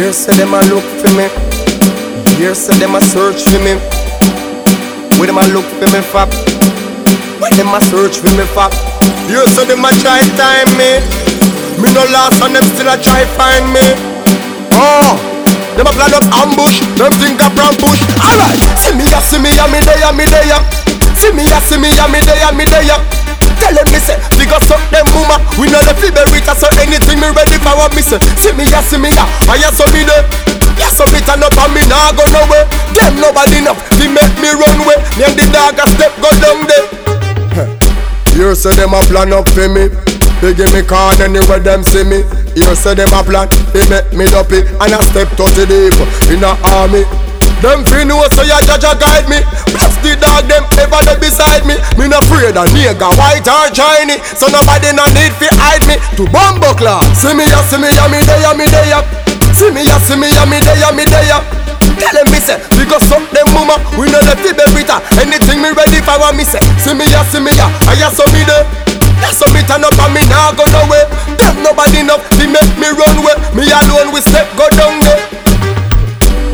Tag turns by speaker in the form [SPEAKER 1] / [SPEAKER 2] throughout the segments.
[SPEAKER 1] Here say them a look for me. Here say them a search for me. Where them a look for me for? Where them a search for me for? Here say them a try time me. Me no lost and them still a try find me. Oh, them a plan up ambush. Them think a push. Alright, see me ya, see me ya, me there, me there. See me ya, see me ya, me there, me there. Tell them me say, figure say See me ya, see me ya, I ya so me there? Ya so me turn up and me nah go nowhere. Them nobody enough, they make me run way Me and the dog a step go down there. You say them a plan up for me. They give me card anywhere them see me. You say them a plan, they make me dopey And I step totally deep in a army. Them fi know so ya judge guide me of nigga white or shiny. So nobody no need fi hide me. To bumbo class See me ya, see me ya, me there, me there See me ya, see me ya, me there, me there Tell them me say, go suck them mama. We know the fi bitter Anything me ready for what me say See me ya, see me ya, I ya so me there. That's so me turn up and me nah go nowhere. Them nobody enough, they make me run way Me alone we step go down there.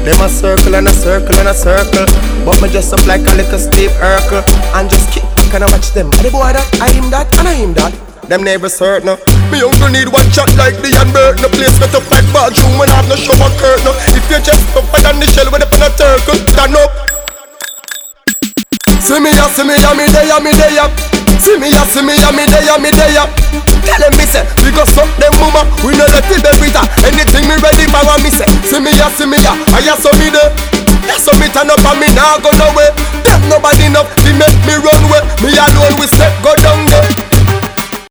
[SPEAKER 1] Them a circle and a circle and a circle. But me just up like a little Steve Urkel. And just kick back and I watch them The boy that, I him that, and I him that them never certain. No. Me uncle need one shot like the Burton. No place get up like bathroom when I have no shower curtain. No. If you just tougher than the shell with a pen a turtle, stand up. See me ya, see me ya, me there, me there. See me ya, see me ya, me there, me there. Tell them me say, we go suck them mama We know the tip bitter Anything me ready for what me say See me ya, see me ya, I ya so me there That's so me turn up and me nah go